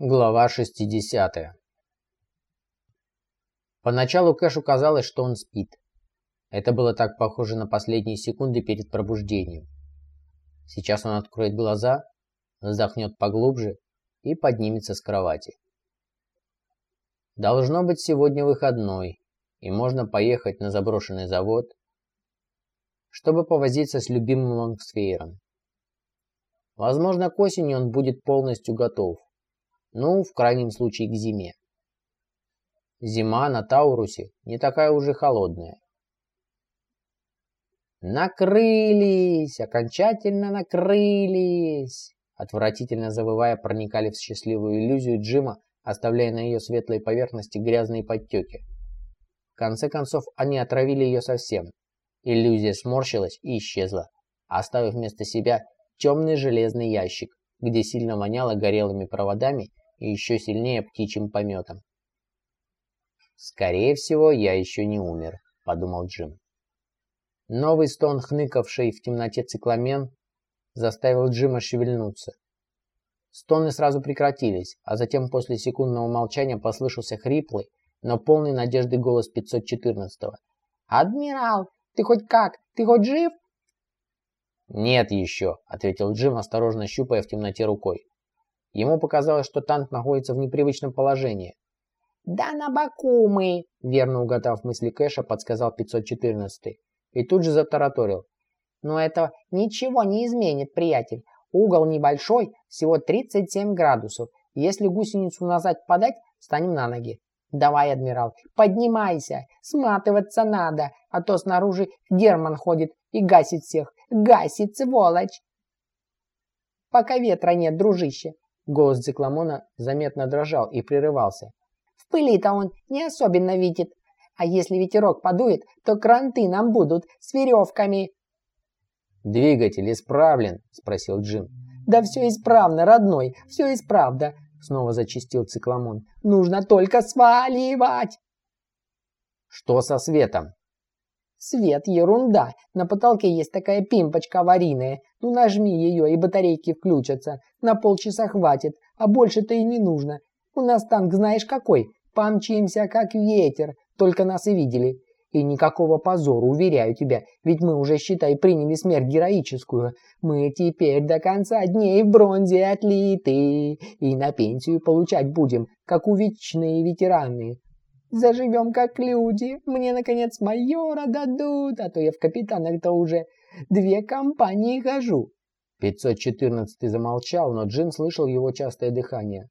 Глава 60 Поначалу Кэшу казалось, что он спит. Это было так похоже на последние секунды перед пробуждением. Сейчас он откроет глаза, вздохнет поглубже и поднимется с кровати. Должно быть сегодня выходной, и можно поехать на заброшенный завод, чтобы повозиться с любимым лонгсфейером. Возможно, к осени он будет полностью готов. Ну, в крайнем случае, к зиме. Зима на Таурусе не такая уже холодная. «Накрылись! Окончательно накрылись!» Отвратительно завывая, проникали в счастливую иллюзию Джима, оставляя на ее светлой поверхности грязные подтеки. В конце концов, они отравили ее совсем. Иллюзия сморщилась и исчезла, оставив вместо себя темный железный ящик, где сильно воняло горелыми проводами и еще сильнее птичьим пометом. «Скорее всего, я еще не умер», — подумал Джим. Новый стон, хныкавший в темноте цикламен, заставил Джима шевельнуться. Стоны сразу прекратились, а затем после секундного молчания послышался хриплый, но полный надежды голос 514-го. «Адмирал, ты хоть как? Ты хоть жив?» «Нет еще», — ответил Джим, осторожно щупая в темноте рукой. Ему показалось, что танк находится в непривычном положении. «Да на боку мы!» — верно угадав мысли Кэша, подсказал 514 И тут же затараторил. «Но это ничего не изменит, приятель. Угол небольшой, всего 37 градусов. Если гусеницу назад подать, станем на ноги. Давай, адмирал, поднимайся, сматываться надо, а то снаружи Герман ходит и гасит всех. Гасит, сволочь!» «Пока ветра нет, дружище!» Голос Цикламона заметно дрожал и прерывался. «В пыли-то он не особенно видит. А если ветерок подует, то кранты нам будут с веревками!» «Двигатель исправлен?» – спросил Джим. «Да все исправно, родной, все исправно!» – снова зачистил Цикламон. «Нужно только сваливать!» «Что со светом?» Свет – ерунда. На потолке есть такая пимпочка аварийная. Ну нажми ее, и батарейки включатся. На полчаса хватит, а больше-то и не нужно. У нас танк знаешь какой? Помчимся как ветер. Только нас и видели. И никакого позора, уверяю тебя, ведь мы уже, считай, приняли смерть героическую. Мы теперь до конца дней в бронзе отлиты и на пенсию получать будем, как увечные ветераны. Заживем как люди. Мне, наконец, майора дадут, а то я в капитанах-то уже две компании хожу». 514 замолчал, но Джим слышал его частое дыхание.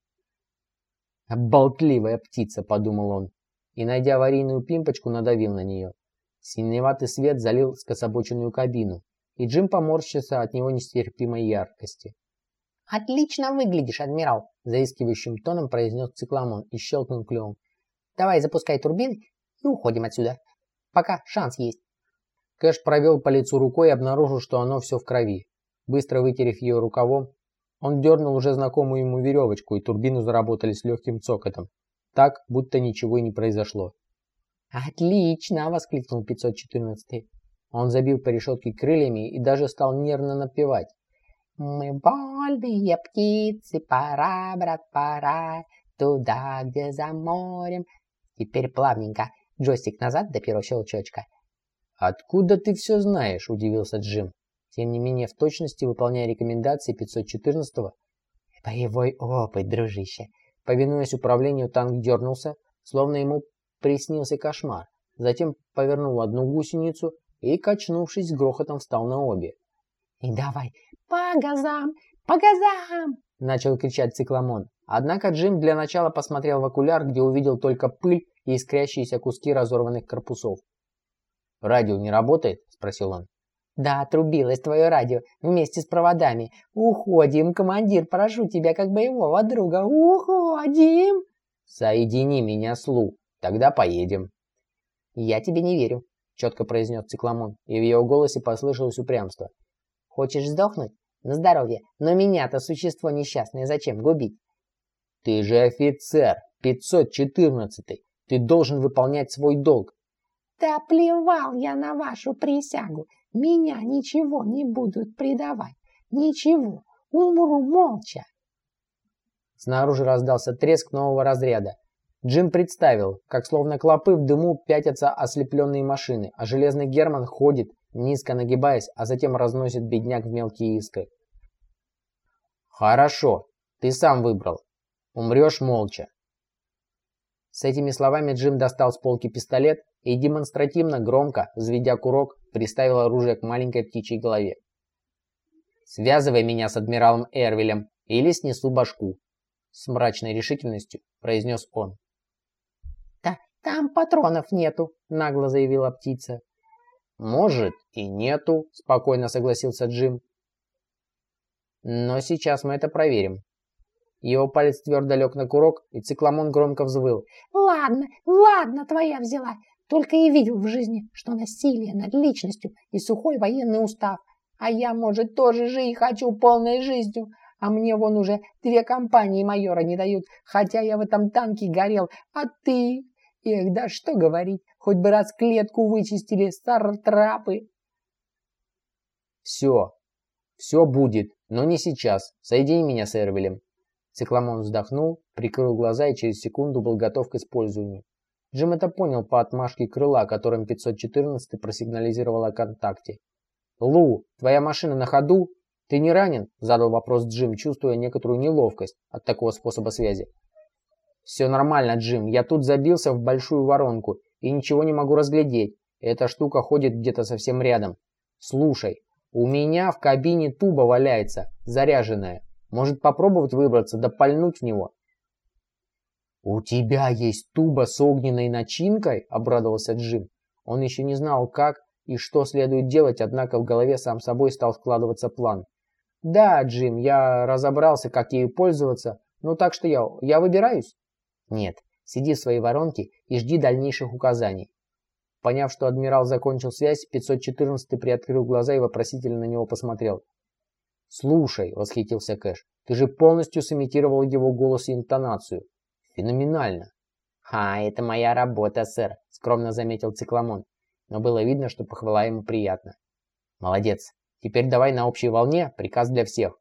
«Болтливая птица», — подумал он, и, найдя аварийную пимпочку, надавил на нее. Синеватый свет залил скособоченную кабину, и Джим поморщился от него нестерпимой яркости. «Отлично выглядишь, адмирал!» – заискивающим тоном произнес цикламон и щелкнул клювом. Давай запускай турбины и уходим отсюда. Пока шанс есть. Кэш провел по лицу рукой и обнаружил, что оно все в крови. Быстро вытерев ее рукавом, он дернул уже знакомую ему веревочку, и турбины заработали с легким цокотом. Так, будто ничего и не произошло. «Отлично!» — воскликнул 514 Он забил по решетке крыльями и даже стал нервно напевать. «Мы вольные птицы, пора, брат, пора, туда, где за морем Теперь плавненько. Джойстик назад до первого щелчочка. «Откуда ты все знаешь?» – удивился Джим. Тем не менее, в точности выполняя рекомендации 514-го. «Боевой опыт, дружище!» Повинуясь управлению, танк дернулся, словно ему приснился кошмар. Затем повернул одну гусеницу и, качнувшись, с грохотом встал на обе. «И давай, по газам, по газам!» – начал кричать цикламон. Однако Джим для начала посмотрел в окуляр, где увидел только пыль и искрящиеся куски разорванных корпусов. «Радио не работает?» – спросил он. «Да, отрубилось твое радио вместе с проводами. Уходим, командир, прошу тебя как боевого друга. Уходим!» «Соедини меня с Лу, тогда поедем». «Я тебе не верю», – четко произнес Цикламон, и в его голосе послышалось упрямство. «Хочешь сдохнуть? На здоровье. Но меня-то существо несчастное зачем губить? Ты же офицер, 514-й. Ты должен выполнять свой долг. Да плевал я на вашу присягу. Меня ничего не будут предавать. Ничего. Умру молча. Снаружи раздался треск нового разряда. Джим представил, как словно клопы в дыму пятятся ослепленные машины, а железный Герман ходит, низко нагибаясь, а затем разносит бедняк в мелкие искры. «Хорошо, ты сам выбрал. Умрешь молча». С этими словами Джим достал с полки пистолет и демонстративно громко, взведя курок, приставил оружие к маленькой птичьей голове. «Связывай меня с адмиралом Эрвилем, или снесу башку», с мрачной решительностью произнес он. «Да, там патронов нету», нагло заявила птица. «Может и нету», спокойно согласился Джим. «Но сейчас мы это проверим». Его палец твердо лег на курок, и цикламон громко взвыл. «Ладно, ладно, твоя взяла. Только и видел в жизни, что насилие над личностью и сухой военный устав. А я, может, тоже жить хочу полной жизнью. А мне вон уже две компании майора не дают, хотя я в этом танке горел. А ты? Эх, да что говорить, хоть бы раз клетку вычистили, стартрапы. Все, все будет, но не сейчас. Соедини меня с Эрвелем. Цикламон вздохнул, прикрыл глаза и через секунду был готов к использованию. Джим это понял по отмашке крыла, которым 514 просигнализировал о контакте. «Лу, твоя машина на ходу?» «Ты не ранен?» – задал вопрос Джим, чувствуя некоторую неловкость от такого способа связи. «Все нормально, Джим. Я тут забился в большую воронку и ничего не могу разглядеть. Эта штука ходит где-то совсем рядом. Слушай, у меня в кабине туба валяется, заряженная. Может попробовать выбраться да пальнуть в него?» «У тебя есть туба с огненной начинкой?» – обрадовался Джим. Он еще не знал, как и что следует делать, однако в голове сам собой стал складываться план. «Да, Джим, я разобрался, как ею пользоваться. Ну так что я, я выбираюсь?» «Нет, сиди в своей воронке и жди дальнейших указаний». Поняв, что адмирал закончил связь, 514 приоткрыл глаза и вопросительно на него посмотрел. «Слушай», — восхитился Кэш, — «ты же полностью сымитировал его голос и интонацию. Феноменально». «Ха, это моя работа, сэр», — скромно заметил Цикламон. Но было видно, что похвала ему приятна. «Молодец, Теперь давай на общей волне, приказ для всех.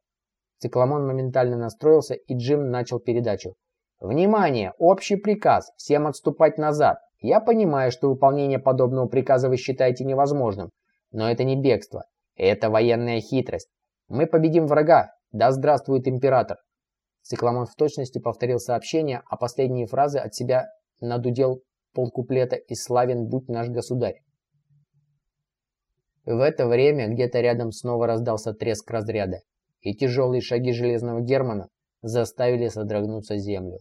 Цикламон моментально настроился, и Джим начал передачу. Внимание! Общий приказ! Всем отступать назад! Я понимаю, что выполнение подобного приказа вы считаете невозможным, но это не бегство. Это военная хитрость. Мы победим врага. Да здравствует император. Цикламон в точности повторил сообщение, а последние фразы от себя надудел полкуплета и славен будь наш государь. В это время где-то рядом снова раздался треск разряда, и тяжелые шаги железного Германа заставили содрогнуться землю.